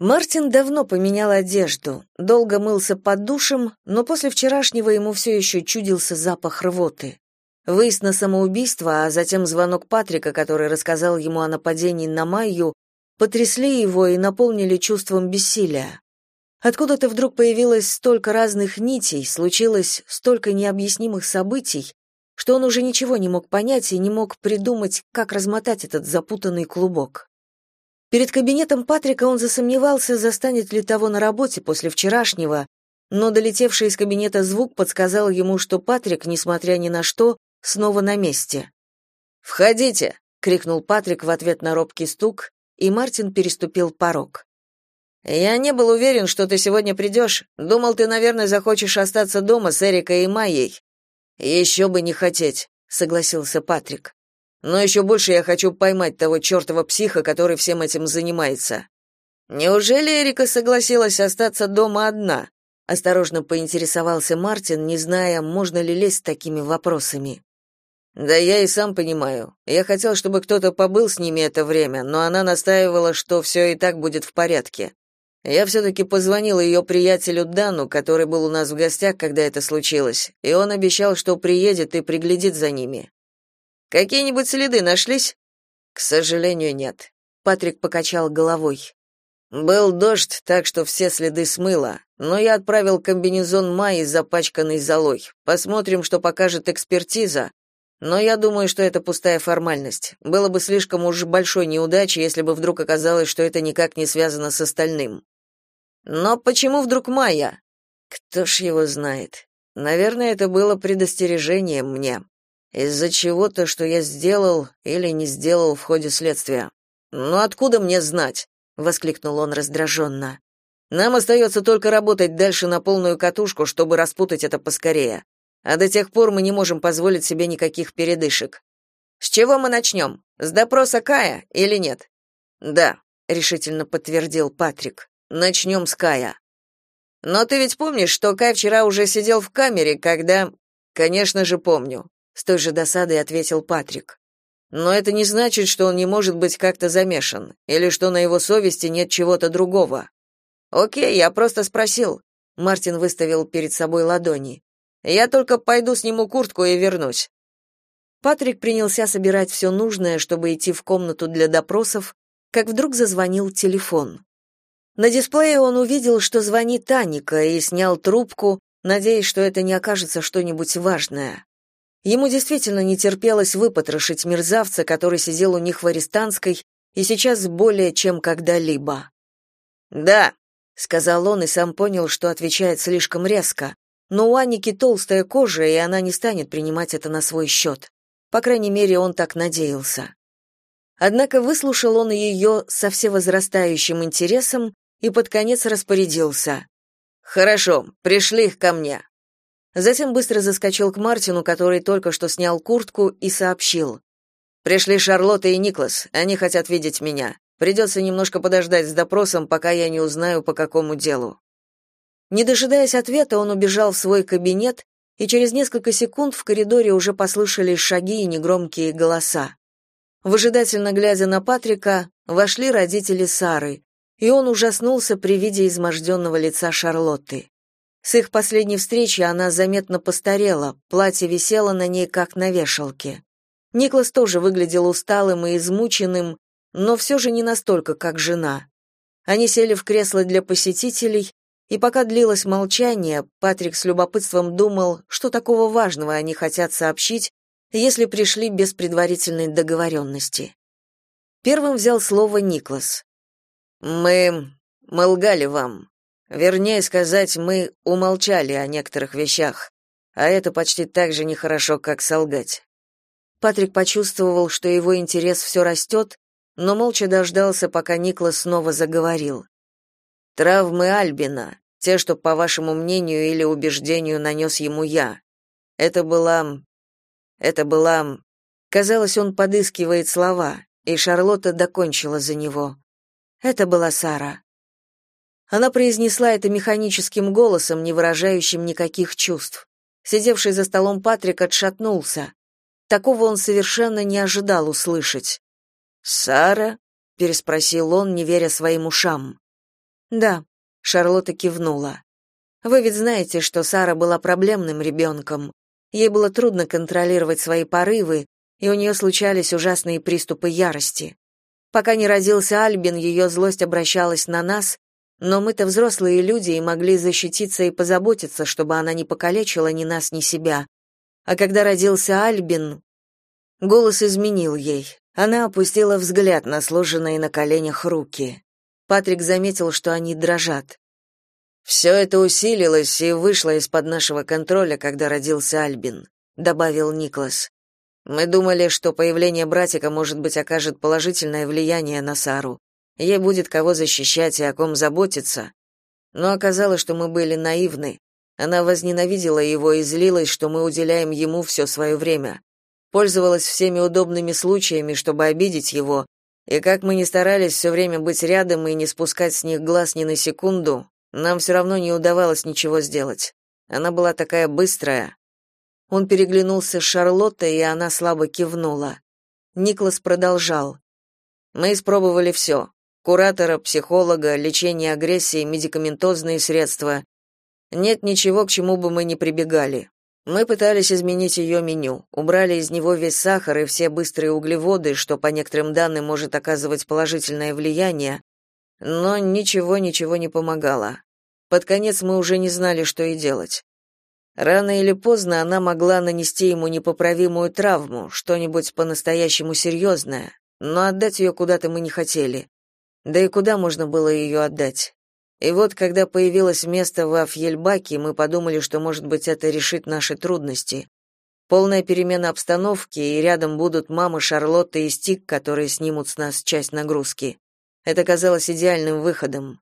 Мартин давно поменял одежду, долго мылся под душем, но после вчерашнего ему все еще чудился запах рвоты. Выезд на самоубийство, а затем звонок Патрика, который рассказал ему о нападении на Майю, потрясли его и наполнили чувством бессилия. Откуда-то вдруг появилось столько разных нитей, случилось столько необъяснимых событий, что он уже ничего не мог понять и не мог придумать, как размотать этот запутанный клубок. Перед кабинетом Патрика он засомневался, застанет ли того на работе после вчерашнего, но долетевший из кабинета звук подсказал ему, что Патрик, несмотря ни на что, снова на месте. «Входите!» — крикнул Патрик в ответ на робкий стук, и Мартин переступил порог. «Я не был уверен, что ты сегодня придешь. Думал, ты, наверное, захочешь остаться дома с Эрикой и Майей». «Еще бы не хотеть», — согласился Патрик. «Но еще больше я хочу поймать того чертова психа, который всем этим занимается». «Неужели Эрика согласилась остаться дома одна?» — осторожно поинтересовался Мартин, не зная, можно ли лезть с такими вопросами. Да я и сам понимаю. Я хотел, чтобы кто-то побыл с ними это время, но она настаивала, что все и так будет в порядке. Я все-таки позвонил ее приятелю Дану, который был у нас в гостях, когда это случилось, и он обещал, что приедет и приглядит за ними. Какие-нибудь следы нашлись? К сожалению, нет. Патрик покачал головой. Был дождь, так что все следы смыло, но я отправил комбинезон Майи, запачканный золой. Посмотрим, что покажет экспертиза, но я думаю, что это пустая формальность. Было бы слишком уж большой неудачей, если бы вдруг оказалось, что это никак не связано с остальным. Но почему вдруг Майя? Кто ж его знает? Наверное, это было предостережением мне. Из-за чего-то, что я сделал или не сделал в ходе следствия. Но откуда мне знать? воскликнул он раздраженно. Нам остается только работать дальше на полную катушку, чтобы распутать это поскорее. А до тех пор мы не можем позволить себе никаких передышек. С чего мы начнем? С допроса Кая или нет? Да, решительно подтвердил Патрик. Начнем с Кая. Но ты ведь помнишь, что Кай вчера уже сидел в камере, когда Конечно же, помню, с той же досадой ответил Патрик. Но это не значит, что он не может быть как-то замешан или что на его совести нет чего-то другого. О'кей, я просто спросил. Мартин выставил перед собой ладони. Я только пойду сниму куртку и вернусь. Патрик принялся собирать все нужное, чтобы идти в комнату для допросов, как вдруг зазвонил телефон. На дисплее он увидел, что звонит Таника, и снял трубку, надеясь, что это не окажется что-нибудь важное. Ему действительно не терпелось выпотрошить мерзавца, который сидел у них в арестантской и сейчас более чем когда-либо. «Да», — сказал он и сам понял, что отвечает слишком резко, но у Анники толстая кожа, и она не станет принимать это на свой счет. По крайней мере, он так надеялся. Однако выслушал он ее со всевозрастающим интересом и под конец распорядился. «Хорошо, пришли их ко мне». Затем быстро заскочил к Мартину, который только что снял куртку, и сообщил. «Пришли Шарлотта и Никлас, они хотят видеть меня. Придется немножко подождать с допросом, пока я не узнаю, по какому делу». Не дожидаясь ответа, он убежал в свой кабинет, и через несколько секунд в коридоре уже послышались шаги и негромкие голоса. Выжидательно глядя на Патрика, вошли родители Сары, и он ужаснулся при виде изможденного лица Шарлотты. С их последней встречи она заметно постарела, платье висело на ней как на вешалке. Никлас тоже выглядел усталым и измученным, но все же не настолько, как жена. Они сели в кресло для посетителей, и пока длилось молчание, Патрик с любопытством думал, что такого важного они хотят сообщить, если пришли без предварительной договоренности. Первым взял слово Никлас. «Мы... мы лгали вам. Вернее сказать, мы умолчали о некоторых вещах, а это почти так же нехорошо, как солгать». Патрик почувствовал, что его интерес все растет, но молча дождался, пока Никлас снова заговорил. Травмы Альбина, те, что, по вашему мнению или убеждению, нанес ему я. Это была... Это была... Казалось, он подыскивает слова, и Шарлотта докончила за него. Это была Сара. Она произнесла это механическим голосом, не выражающим никаких чувств. Сидевший за столом Патрик отшатнулся. Такого он совершенно не ожидал услышать. «Сара?» — переспросил он, не веря своим ушам. Да, Шарлотта кивнула. Вы ведь знаете, что Сара была проблемным ребенком. Ей было трудно контролировать свои порывы, и у нее случались ужасные приступы ярости. Пока не родился Альбин, ее злость обращалась на нас, но мы-то взрослые люди и могли защититься и позаботиться, чтобы она не покалечила ни нас, ни себя. А когда родился Альбин, голос изменил ей. Она опустила взгляд на сложенные на коленях руки. Патрик заметил, что они дрожат. «Все это усилилось и вышло из-под нашего контроля, когда родился Альбин», — добавил Никлас. «Мы думали, что появление братика, может быть, окажет положительное влияние на Сару. Ей будет кого защищать и о ком заботиться. Но оказалось, что мы были наивны. Она возненавидела его и злилась, что мы уделяем ему все свое время. Пользовалась всеми удобными случаями, чтобы обидеть его, и как мы ни старались все время быть рядом и не спускать с них глаз ни на секунду, нам все равно не удавалось ничего сделать. Она была такая быстрая. Он переглянулся с Шарлоттой, и она слабо кивнула. Никлас продолжал. Мы испробовали все. Куратора, психолога, лечение агрессии, медикаментозные средства. Нет ничего, к чему бы мы не прибегали. Мы пытались изменить ее меню, убрали из него весь сахар и все быстрые углеводы, что по некоторым данным может оказывать положительное влияние, но ничего-ничего не помогало. Под конец мы уже не знали, что и делать. Рано или поздно она могла нанести ему непоправимую травму, что-нибудь по-настоящему серьезное, но отдать ее куда-то мы не хотели. Да и куда можно было ее отдать? И вот, когда появилось место в Афьельбаке, мы подумали, что, может быть, это решит наши трудности. Полная перемена обстановки, и рядом будут мама Шарлотта и Стик, которые снимут с нас часть нагрузки. Это казалось идеальным выходом.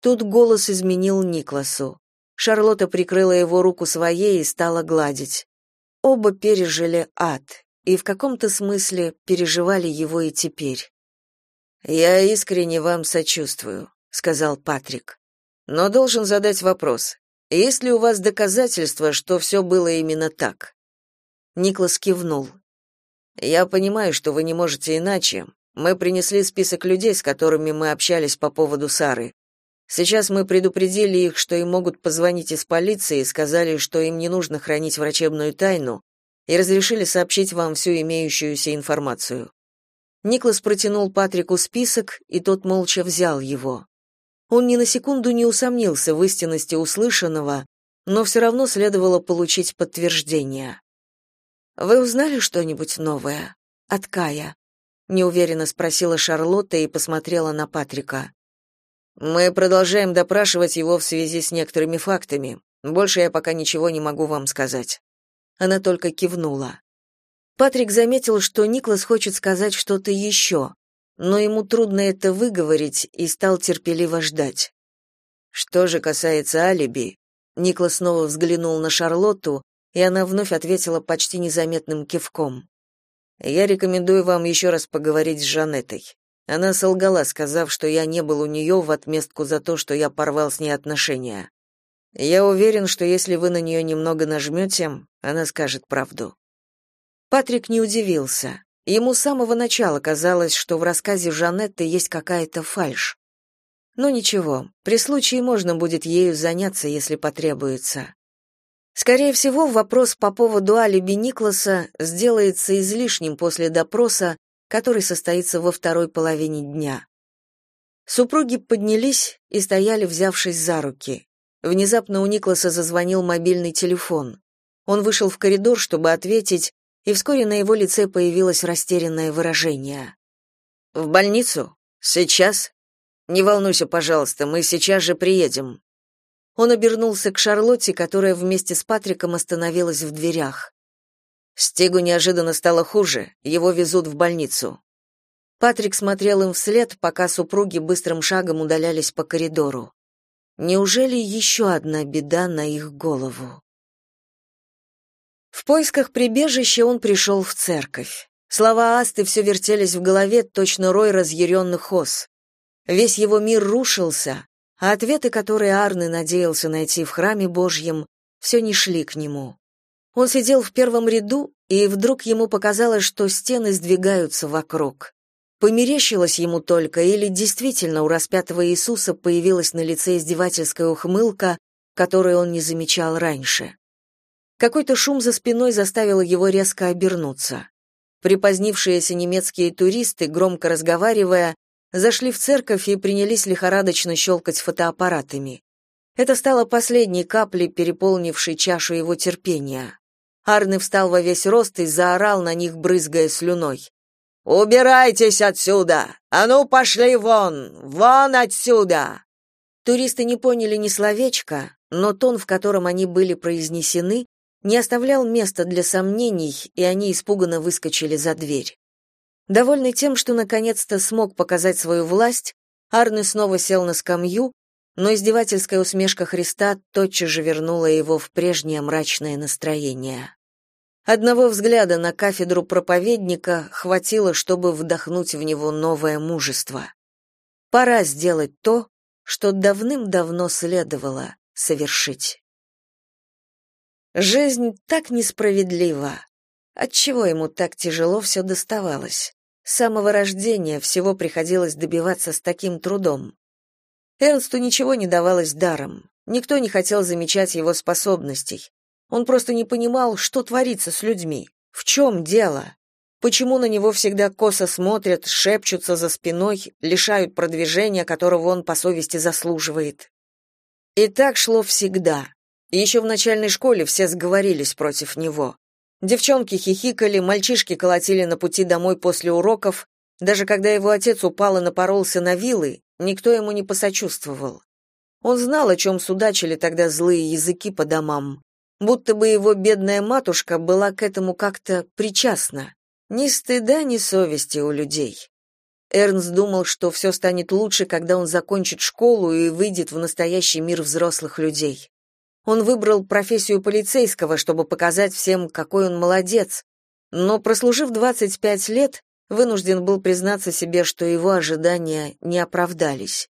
Тут голос изменил Никласу. Шарлотта прикрыла его руку своей и стала гладить. Оба пережили ад, и в каком-то смысле переживали его и теперь. «Я искренне вам сочувствую», — сказал Патрик. «Но должен задать вопрос. Есть ли у вас доказательства, что все было именно так?» Никлас кивнул. «Я понимаю, что вы не можете иначе, мы принесли список людей, с которыми мы общались по поводу Сары. Сейчас мы предупредили их, что им могут позвонить из полиции, сказали, что им не нужно хранить врачебную тайну, и разрешили сообщить вам всю имеющуюся информацию. Никлас протянул Патрику список, и тот молча взял его. Он ни на секунду не усомнился в истинности услышанного, но все равно следовало получить подтверждение. «Вы узнали что-нибудь новое? От Кая?» неуверенно спросила Шарлотта и посмотрела на Патрика. Мы продолжаем допрашивать его в связи с некоторыми фактами. Больше я пока ничего не могу вам сказать. Она только кивнула. Патрик заметил, что Никлас хочет сказать что-то еще, но ему трудно это выговорить и стал терпеливо ждать. Что же касается алиби, Никлас снова взглянул на Шарлотту, и она вновь ответила почти незаметным кивком. Я рекомендую вам еще раз поговорить с Жанетой. Она солгала, сказав, что я не был у нее в отместку за то, что я порвал с ней отношения. Я уверен, что если вы на нее немного нажмете, она скажет правду. Патрик не удивился. Ему с самого начала казалось, что в рассказе Жанетты есть какая-то фальшь. Но ничего, при случае можно будет ею заняться, если потребуется. Скорее всего, вопрос по поводу алиби Никласа сделается излишним после допроса, который состоится во второй половине дня. Супруги поднялись и стояли, взявшись за руки. Внезапно у Никласа зазвонил мобильный телефон. Он вышел в коридор, чтобы ответить, и вскоре на его лице появилось растерянное выражение. «В больницу? Сейчас? Не волнуйся, пожалуйста, мы сейчас же приедем», он обернулся к Шарлотте, которая вместе с Патриком остановилась в дверях. Стигу неожиданно стало хуже, его везут в больницу. Патрик смотрел им вслед, пока супруги быстрым шагом удалялись по коридору. Неужели еще одна беда на их голову? В поисках прибежища он пришел в церковь. Слова Асты все вертелись в голове, точно рой разъяренных ос. Весь его мир рушился, а ответы, которые Арны надеялся найти в храме Божьем, все не шли к нему. Он сидел в первом ряду, и вдруг ему показалось, что стены сдвигаются вокруг. Померещилось ему только, или действительно у распятого Иисуса появилась на лице издевательская ухмылка, которую он не замечал раньше. Какой-то шум за спиной заставил его резко обернуться. Припозднившиеся немецкие туристы, громко разговаривая, зашли в церковь и принялись лихорадочно щелкать фотоаппаратами. Это стало последней каплей, переполнившей чашу его терпения. Арны встал во весь рост и заорал на них, брызгая слюной. «Убирайтесь отсюда! А ну, пошли вон! Вон отсюда!» Туристы не поняли ни словечка, но тон, в котором они были произнесены, не оставлял места для сомнений, и они испуганно выскочили за дверь. Довольный тем, что наконец-то смог показать свою власть, Арны снова сел на скамью, но издевательская усмешка Христа тотчас же вернула его в прежнее мрачное настроение. Одного взгляда на кафедру проповедника хватило, чтобы вдохнуть в него новое мужество. Пора сделать то, что давным-давно следовало совершить. Жизнь так несправедлива. Отчего ему так тяжело все доставалось? С самого рождения всего приходилось добиваться с таким трудом. Эрнсту ничего не давалось даром. Никто не хотел замечать его способностей. Он просто не понимал, что творится с людьми. В чем дело? Почему на него всегда косо смотрят, шепчутся за спиной, лишают продвижения, которого он по совести заслуживает? И так шло всегда. Еще в начальной школе все сговорились против него. Девчонки хихикали, мальчишки колотили на пути домой после уроков. Даже когда его отец упал и напоролся на вилы, никто ему не посочувствовал. Он знал, о чем судачили тогда злые языки по домам будто бы его бедная матушка была к этому как-то причастна. Ни стыда, ни совести у людей. Эрнст думал, что все станет лучше, когда он закончит школу и выйдет в настоящий мир взрослых людей. Он выбрал профессию полицейского, чтобы показать всем, какой он молодец, но, прослужив 25 лет, вынужден был признаться себе, что его ожидания не оправдались.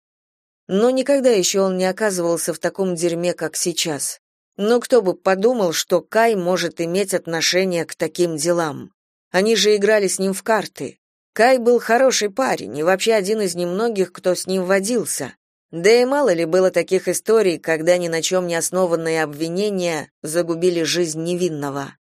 Но никогда еще он не оказывался в таком дерьме, как сейчас. Но кто бы подумал, что Кай может иметь отношение к таким делам. Они же играли с ним в карты. Кай был хороший парень и вообще один из немногих, кто с ним водился. Да и мало ли было таких историй, когда ни на чем не основанные обвинения загубили жизнь невинного.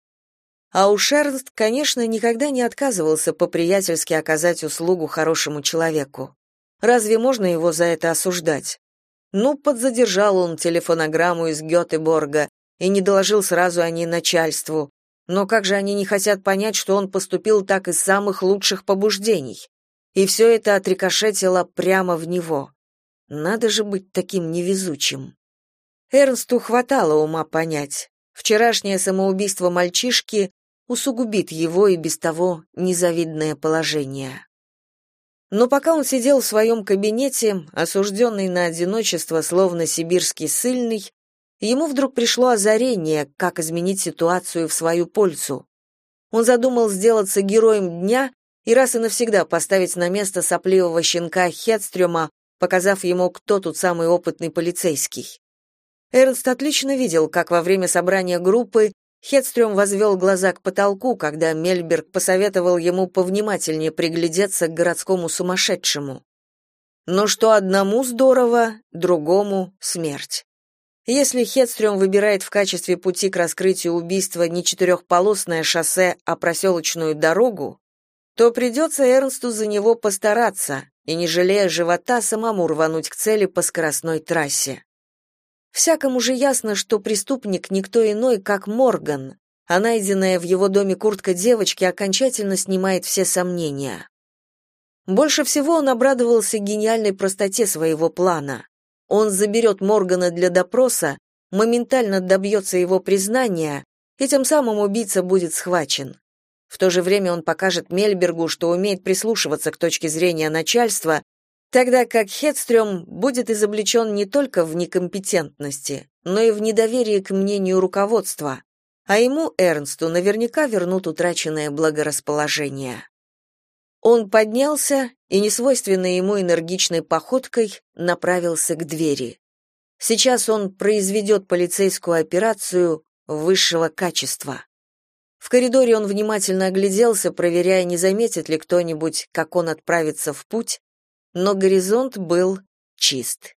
А у Шернст, конечно, никогда не отказывался по-приятельски оказать услугу хорошему человеку. Разве можно его за это осуждать? Ну, подзадержал он телефонограмму из Гётеборга и не доложил сразу о ней начальству. Но как же они не хотят понять, что он поступил так из самых лучших побуждений? И все это отрикошетило прямо в него. Надо же быть таким невезучим. Эрнсту хватало ума понять. Вчерашнее самоубийство мальчишки усугубит его и без того незавидное положение. Но пока он сидел в своем кабинете, осужденный на одиночество, словно сибирский сыльный, ему вдруг пришло озарение, как изменить ситуацию в свою пользу. Он задумал сделаться героем дня и раз и навсегда поставить на место сопливого щенка Хедстрёма, показав ему, кто тут самый опытный полицейский. Эрнст отлично видел, как во время собрания группы Хедстрём возвел глаза к потолку, когда Мельберг посоветовал ему повнимательнее приглядеться к городскому сумасшедшему. Но что одному здорово, другому смерть. Если Хедстрём выбирает в качестве пути к раскрытию убийства не четырехполосное шоссе, а проселочную дорогу, то придется Эрнсту за него постараться и, не жалея живота, самому рвануть к цели по скоростной трассе. Всякому же ясно, что преступник никто иной, как Морган, а найденная в его доме куртка девочки окончательно снимает все сомнения. Больше всего он обрадовался гениальной простоте своего плана. Он заберет Моргана для допроса, моментально добьется его признания, и тем самым убийца будет схвачен. В то же время он покажет Мельбергу, что умеет прислушиваться к точке зрения начальства тогда как Хедстрём будет изобличен не только в некомпетентности, но и в недоверии к мнению руководства, а ему, Эрнсту, наверняка вернут утраченное благорасположение. Он поднялся и несвойственной ему энергичной походкой направился к двери. Сейчас он произведет полицейскую операцию высшего качества. В коридоре он внимательно огляделся, проверяя, не заметит ли кто-нибудь, как он отправится в путь, но горизонт был чист.